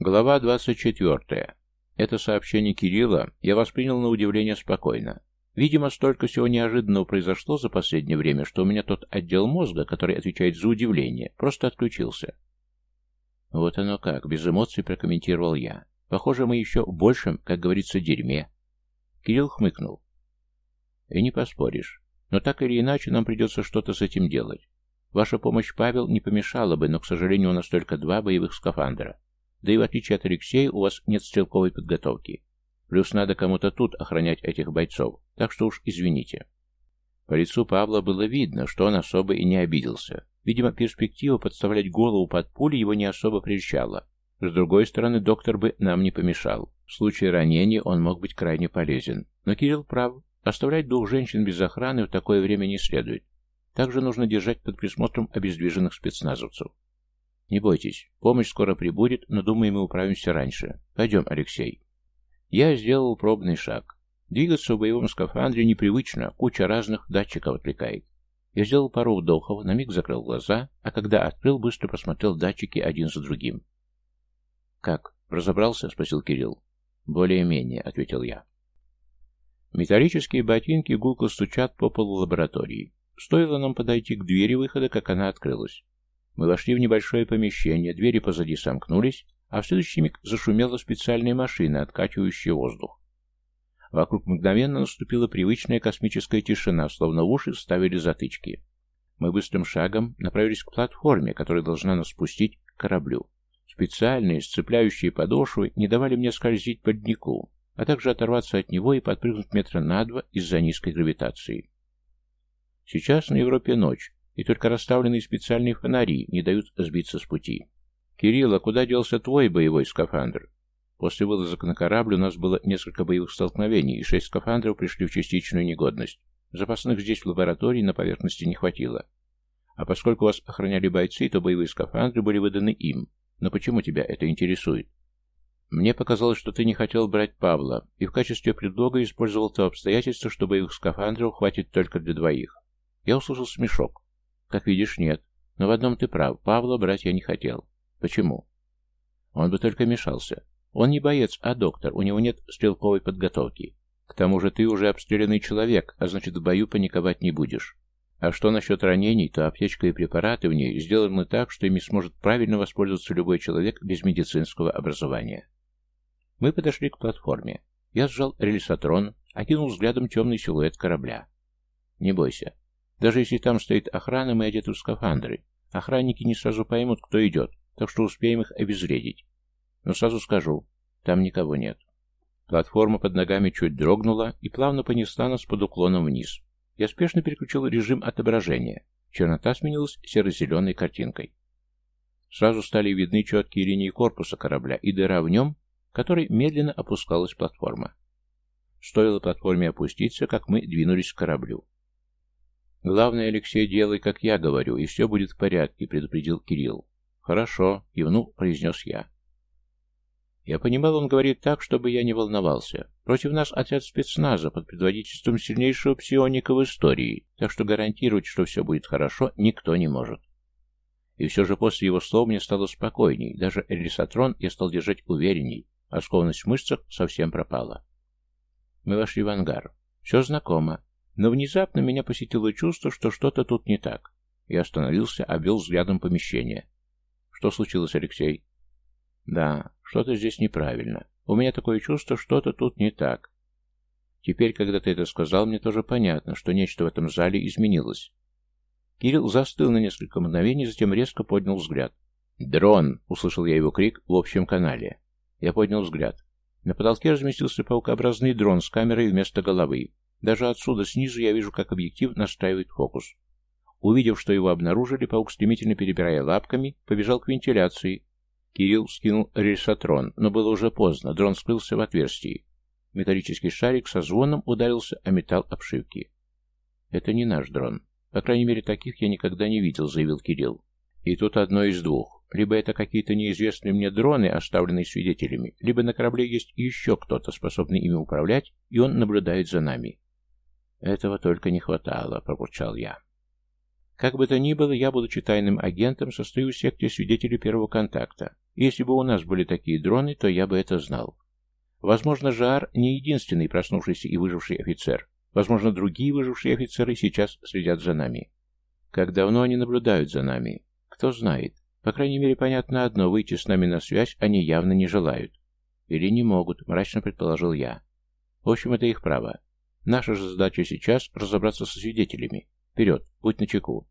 Глава 24. Это сообщение Кирилла я воспринял на удивление спокойно. Видимо, столько всего неожиданного произошло за последнее время, что у меня тот отдел мозга, который отвечает за удивление, просто отключился. Вот оно как, без эмоций прокомментировал я. Похоже, мы еще в большем, как говорится, дерьме. Кирилл хмыкнул. И не поспоришь. Но так или иначе нам придется что-то с этим делать. Ваша помощь, Павел, не помешала бы, но, к сожалению, у нас только два боевых скафандра. Да и в отличие от Алексея, у вас нет стрелковой подготовки. Плюс надо кому-то тут охранять этих бойцов, так что уж извините. По лицу Павла было видно, что он особо и не обиделся. Видимо, перспектива подставлять голову под пули его не особо прельщала. С другой стороны, доктор бы нам не помешал. В случае ранения он мог быть крайне полезен. Но Кирилл прав. Оставлять двух женщин без охраны в такое время не следует. Также нужно держать под присмотром обездвиженных спецназовцев. Не бойтесь, помощь скоро прибудет, но думаю, мы управимся раньше. Пойдем, Алексей. Я сделал пробный шаг. Двигаться в боевом скафандре непривычно, куча разных датчиков отвлекает. Я сделал пару вдохов, на миг закрыл глаза, а когда открыл, быстро посмотрел датчики один за другим. «Как? Разобрался?» — спросил Кирилл. «Более-менее», — ответил я. Металлические ботинки гулко стучат по полу лаборатории. Стоило нам подойти к двери выхода, как она открылась. Мы вошли в небольшое помещение, двери позади сомкнулись, а в следующий миг зашумела специальная машина, откачивающая воздух. Вокруг мгновенно наступила привычная космическая тишина, словно в уши вставили затычки. Мы быстрым шагом направились к платформе, которая должна нас спустить к кораблю. Специальные, сцепляющие подошвы не давали мне скользить по днику, а также оторваться от него и подпрыгнуть метра на два из-за низкой гравитации. Сейчас на Европе ночь, и только расставленные специальные фонари не дают сбиться с пути. «Кирилл, а куда делся твой боевой скафандр?» После вылазок на корабль у нас было несколько боевых столкновений, и шесть скафандров пришли в частичную негодность. Запасных здесь в лаборатории на поверхности не хватило. А поскольку вас охраняли бойцы, то боевые скафандры были выданы им. Но почему тебя это интересует? Мне показалось, что ты не хотел брать Павла, и в качестве предлога использовал то обстоятельство, что боевых скафандров хватит только для двоих. Я услышал смешок. Как видишь, нет. Но в одном ты прав, Павла брать я не хотел. Почему? Он бы только мешался. Он не боец, а доктор, у него нет стрелковой подготовки. К тому же ты уже обстрелянный человек, а значит в бою паниковать не будешь. А что насчет ранений, то аптечка и препараты в ней сделаны так, что ими сможет правильно воспользоваться любой человек без медицинского образования. Мы подошли к платформе. Я сжал релисатрон, окинул взглядом темный силуэт корабля. Не бойся. Даже если там стоит охрана, мы одеты в скафандры. Охранники не сразу поймут, кто идет, так что успеем их обезвредить. Но сразу скажу, там никого нет. Платформа под ногами чуть дрогнула и плавно понесла нас под уклоном вниз. Я спешно переключил режим отображения. Чернота сменилась серо-зеленой картинкой. Сразу стали видны четкие линии корпуса корабля и дыра в нем, которой медленно опускалась платформа. Стоило платформе опуститься, как мы двинулись к кораблю. «Главное, Алексей, делай, как я говорю, и все будет в порядке», — предупредил Кирилл. «Хорошо», — кивнул, произнес я. Я понимал, он говорит так, чтобы я не волновался. Против нас отряд спецназа под предводительством сильнейшего псионика в истории, так что гарантировать, что все будет хорошо, никто не может. И все же после его слов мне стало спокойней, даже Элисатрон я стал держать уверенней, а скованность в мышцах совсем пропала. Мы вошли в ангар. Все знакомо, но внезапно меня посетило чувство, что что-то тут не так. Я остановился, обвел взглядом помещение. Что случилось, Алексей? Да, что-то здесь неправильно. У меня такое чувство, что-то тут не так. Теперь, когда ты это сказал, мне тоже понятно, что нечто в этом зале изменилось. Кирилл застыл на несколько мгновений, затем резко поднял взгляд. «Дрон!» — услышал я его крик в общем канале. Я поднял взгляд. На потолке разместился паукообразный дрон с камерой вместо головы. Даже отсюда, снизу, я вижу, как объектив настраивает фокус. Увидев, что его обнаружили, паук, стремительно перебирая лапками, побежал к вентиляции, Кирилл скинул рельсотрон, но было уже поздно, дрон скрылся в отверстии. Металлический шарик со звоном ударился о металл обшивки. «Это не наш дрон. По крайней мере, таких я никогда не видел», — заявил Кирилл. «И тут одно из двух. Либо это какие-то неизвестные мне дроны, оставленные свидетелями, либо на корабле есть еще кто-то, способный ими управлять, и он наблюдает за нами». «Этого только не хватало», — пробурчал я. Как бы то ни было, я, будучи тайным агентом, состою в секте свидетелей первого контакта. Если бы у нас были такие дроны, то я бы это знал. Возможно, Жар не единственный проснувшийся и выживший офицер. Возможно, другие выжившие офицеры сейчас следят за нами. Как давно они наблюдают за нами? Кто знает. По крайней мере, понятно одно, выйти с нами на связь они явно не желают. Или не могут, мрачно предположил я. В общем, это их право. Наша же задача сейчас разобраться со свидетелями. Вперед, будь начеку.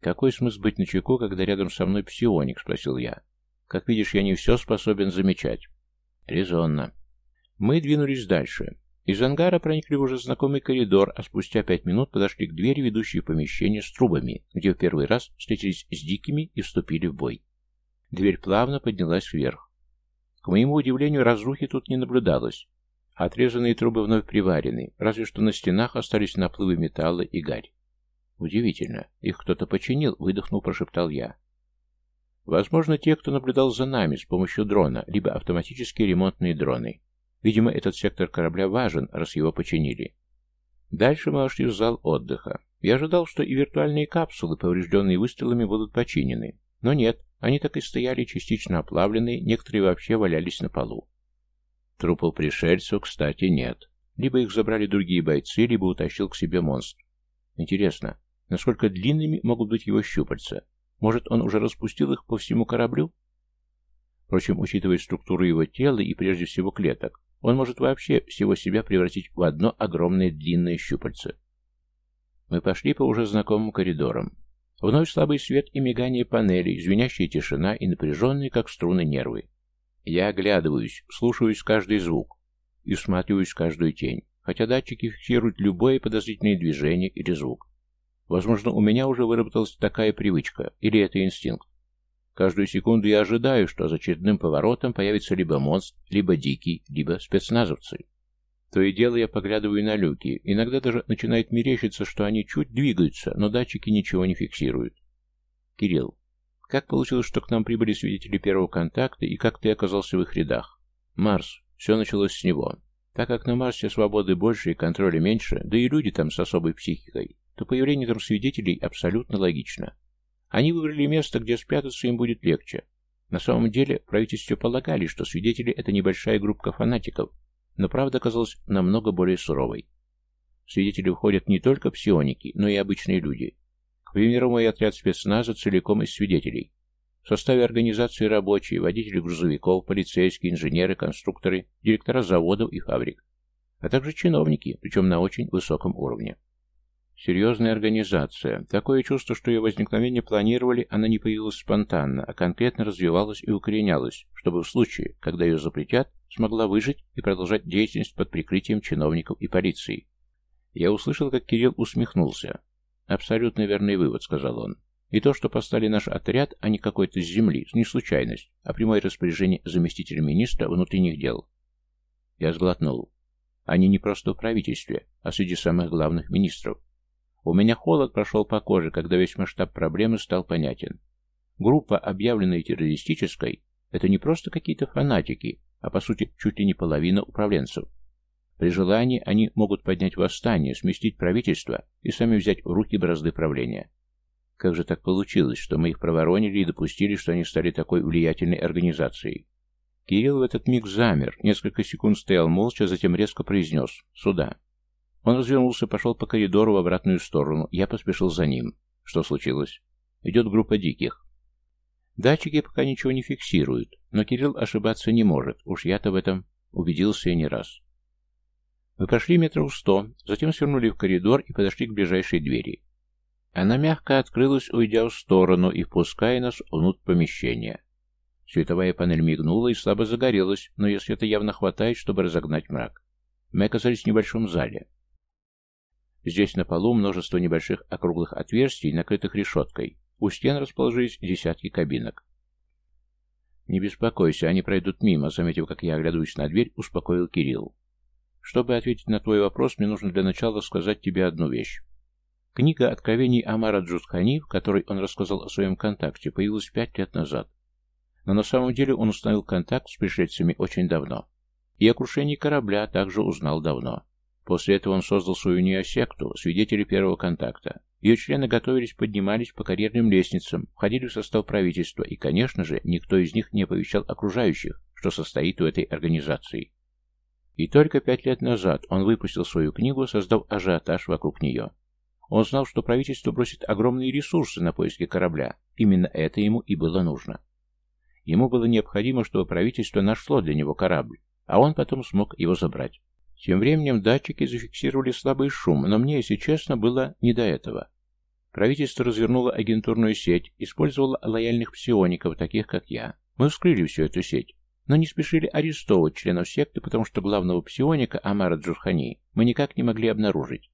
Какой смысл быть начеку, когда рядом со мной псионик, спросил я. Как видишь, я не все способен замечать. Резонно. Мы двинулись дальше. Из ангара проникли в уже знакомый коридор, а спустя пять минут подошли к двери, ведущей в помещение с трубами, где в первый раз встретились с дикими и вступили в бой. Дверь плавно поднялась вверх. К моему удивлению, разрухи тут не наблюдалось. Отрезанные трубы вновь приварены, разве что на стенах остались наплывы металла и гарь. Удивительно, их кто-то починил, выдохнул, прошептал я. Возможно, те, кто наблюдал за нами с помощью дрона, либо автоматические ремонтные дроны. Видимо, этот сектор корабля важен, раз его починили. Дальше мы вошли в зал отдыха. Я ожидал, что и виртуальные капсулы, поврежденные выстрелами, будут починены. Но нет, они так и стояли частично оплавленные, некоторые вообще валялись на полу. Трупов пришельцев, кстати, нет. Либо их забрали другие бойцы, либо утащил к себе монстр. Интересно, насколько длинными могут быть его щупальца? Может, он уже распустил их по всему кораблю? Впрочем, учитывая структуру его тела и прежде всего клеток, он может вообще всего себя превратить в одно огромное длинное щупальце. Мы пошли по уже знакомым коридорам. Вновь слабый свет и мигание панелей, звенящая тишина и напряженные, как струны, нервы. Я оглядываюсь, слушаюсь каждый звук и всматриваюсь каждую тень, хотя датчики фиксируют любое подозрительное движение или звук. Возможно, у меня уже выработалась такая привычка, или это инстинкт. Каждую секунду я ожидаю, что за очередным поворотом появится либо монстр, либо дикий, либо спецназовцы. То и дело я поглядываю на люки. Иногда даже начинает мерещиться, что они чуть двигаются, но датчики ничего не фиксируют. Кирилл, как получилось, что к нам прибыли свидетели первого контакта, и как ты оказался в их рядах? Марс. Все началось с него. Так как на Марсе свободы больше и контроля меньше, да и люди там с особой психикой, то появление там свидетелей абсолютно логично. Они выбрали место, где спрятаться им будет легче. На самом деле, правительство полагали, что свидетели – это небольшая группа фанатиков, но правда оказалась намного более суровой. свидетели входят не только псионики, но и обычные люди. Примеру, мой отряд спецназа целиком из свидетелей. В составе организации рабочие, водители грузовиков, полицейские, инженеры, конструкторы, директора заводов и фабрик, а также чиновники, причем на очень высоком уровне. Серьезная организация. Такое чувство, что ее возникновение планировали, она не появилась спонтанно, а конкретно развивалась и укоренялась, чтобы в случае, когда ее запретят, смогла выжить и продолжать деятельность под прикрытием чиновников и полиции. Я услышал, как Кирилл усмехнулся. «Абсолютно верный вывод», — сказал он. «И то, что поставили наш отряд, а не какой-то с земли, не случайность, а прямое распоряжение заместителя министра внутренних дел». Я сглотнул. Они не просто в правительстве, а среди самых главных министров. У меня холод прошел по коже, когда весь масштаб проблемы стал понятен. Группа, объявленная террористической, это не просто какие-то фанатики, а по сути чуть ли не половина управленцев. При желании они могут поднять восстание, сместить правительство и сами взять в руки бразды правления. Как же так получилось, что мы их проворонили и допустили, что они стали такой влиятельной организацией? Кирилл в этот миг замер, несколько секунд стоял молча, затем резко произнес «Сюда». Он развернулся, пошел по коридору в обратную сторону. Я поспешил за ним. Что случилось? Идет группа диких. Датчики пока ничего не фиксируют, но Кирилл ошибаться не может. Уж я-то в этом убедился и не раз. Мы прошли метров сто, затем свернули в коридор и подошли к ближайшей двери. Она мягко открылась, уйдя в сторону и впуская нас внутрь помещения. Световая панель мигнула и слабо загорелась, но ее света явно хватает, чтобы разогнать мрак. Мы оказались в небольшом зале. Здесь на полу множество небольших округлых отверстий, накрытых решеткой. У стен расположились десятки кабинок. «Не беспокойся, они пройдут мимо», заметив, как я оглядываюсь на дверь, успокоил Кирилл. «Чтобы ответить на твой вопрос, мне нужно для начала сказать тебе одну вещь. Книга «Откровений Амара Джудхани», в которой он рассказал о своем контакте, появилась пять лет назад. Но на самом деле он установил контакт с пришельцами очень давно. И о крушении корабля также узнал давно. После этого он создал свою неосекту, свидетели первого контакта. Ее члены готовились, поднимались по карьерным лестницам, входили в состав правительства, и, конечно же, никто из них не оповещал окружающих, что состоит в этой организации. И только пять лет назад он выпустил свою книгу, создав ажиотаж вокруг нее. Он знал, что правительство бросит огромные ресурсы на поиски корабля. Именно это ему и было нужно. Ему было необходимо, чтобы правительство нашло для него корабль, а он потом смог его забрать. Тем временем датчики зафиксировали слабый шум, но мне, если честно, было не до этого. Правительство развернуло агентурную сеть, использовало лояльных псиоников, таких как я. Мы вскрыли всю эту сеть, но не спешили арестовывать членов секты, потому что главного псионика Амара Джурхани мы никак не могли обнаружить.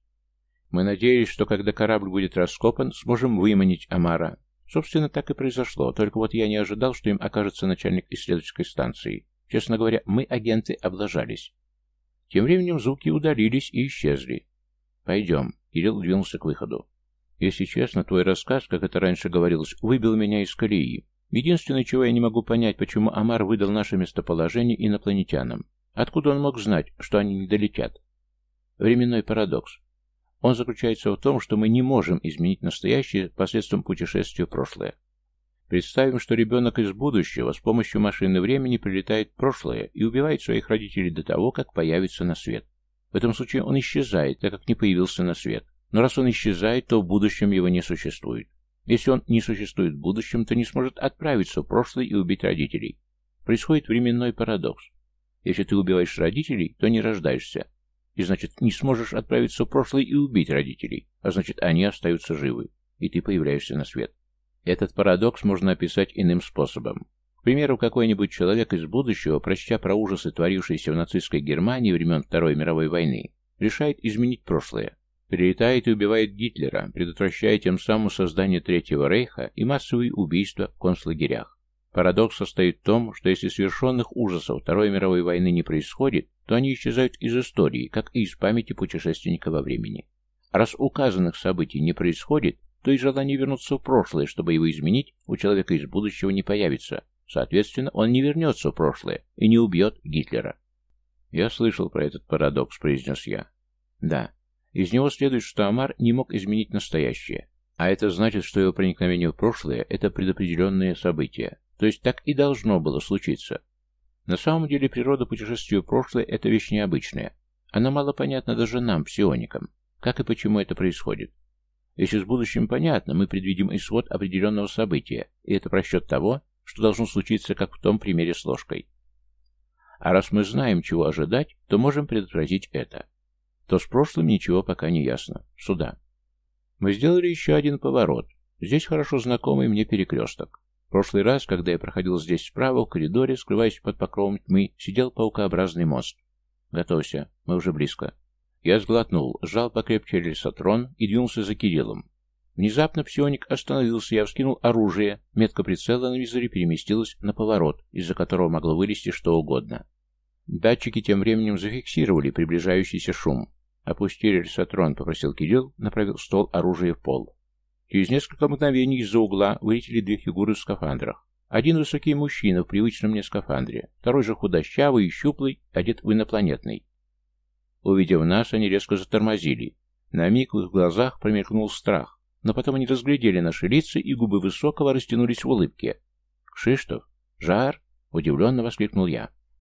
Мы надеялись, что когда корабль будет раскопан, сможем выманить Амара. Собственно, так и произошло, только вот я не ожидал, что им окажется начальник исследовательской станции. Честно говоря, мы, агенты, облажались. Тем временем звуки удалились и исчезли. «Пойдем», — Кирилл двинулся к выходу. «Если честно, твой рассказ, как это раньше говорилось, выбил меня из колеи. Единственное, чего я не могу понять, почему Амар выдал наше местоположение инопланетянам. Откуда он мог знать, что они не долетят? Временной парадокс. Он заключается в том, что мы не можем изменить настоящее посредством путешествия в прошлое. Представим, что ребенок из будущего с помощью машины времени прилетает в прошлое и убивает своих родителей до того, как появится на свет. В этом случае он исчезает, так как не появился на свет. Но раз он исчезает, то в будущем его не существует. Если он не существует в будущем, то не сможет отправиться в прошлое и убить родителей. Происходит временной парадокс. Если ты убиваешь родителей, то не рождаешься. И значит, не сможешь отправиться в прошлое и убить родителей. А значит, они остаются живы. И ты появляешься на свет. Этот парадокс можно описать иным способом. К примеру, какой-нибудь человек из будущего, прочтя про ужасы, творившиеся в нацистской Германии времен Второй мировой войны, решает изменить прошлое Прилетает и убивает Гитлера, предотвращая тем самым создание Третьего Рейха и массовые убийства в концлагерях. Парадокс состоит в том, что если совершенных ужасов Второй мировой войны не происходит, то они исчезают из истории, как и из памяти путешественника во времени. Раз указанных событий не происходит, то и желание вернуться в прошлое, чтобы его изменить, у человека из будущего не появится. Соответственно, он не вернется в прошлое и не убьет Гитлера. «Я слышал про этот парадокс», — произнес я. «Да, из него следует, что Амар не мог изменить настоящее. А это значит, что его проникновение в прошлое – это предопределенное событие. То есть так и должно было случиться. На самом деле природа путешествия в прошлое – это вещь необычная. Она мало понятна даже нам, псионикам. Как и почему это происходит. Если с будущим понятно, мы предвидим исход определенного события, и это просчет того, что должно случиться, как в том примере с ложкой. А раз мы знаем, чего ожидать, то можем предотвратить это то с прошлым ничего пока не ясно. Сюда. Мы сделали еще один поворот. Здесь хорошо знакомый мне перекресток. В прошлый раз, когда я проходил здесь справа, в коридоре, скрываясь под покровом тьмы, сидел паукообразный мост. Готовься, мы уже близко. Я сглотнул, сжал покрепче рельсотрон и двинулся за Кириллом. Внезапно псионик остановился, я вскинул оружие, метка прицела на визоре переместилась на поворот, из-за которого могло вылезти что угодно. Датчики тем временем зафиксировали приближающийся шум. «Опусти рельсотрон», — попросил Кирилл, направил стол оружия в пол. Через несколько мгновений из-за угла вылетели две фигуры в скафандрах. Один высокий мужчина в привычном мне скафандре, второй же худощавый и щуплый, одет в инопланетный. Увидев нас, они резко затормозили. На миг в их глазах промелькнул страх, но потом они разглядели наши лица, и губы Высокого растянулись в улыбке. «Кшиштов? Жар?» — удивленно воскликнул я.